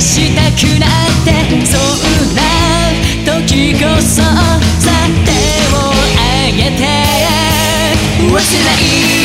したくなってそんな時こそさ手を挙げて。忘れない